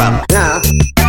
problem. Yeah.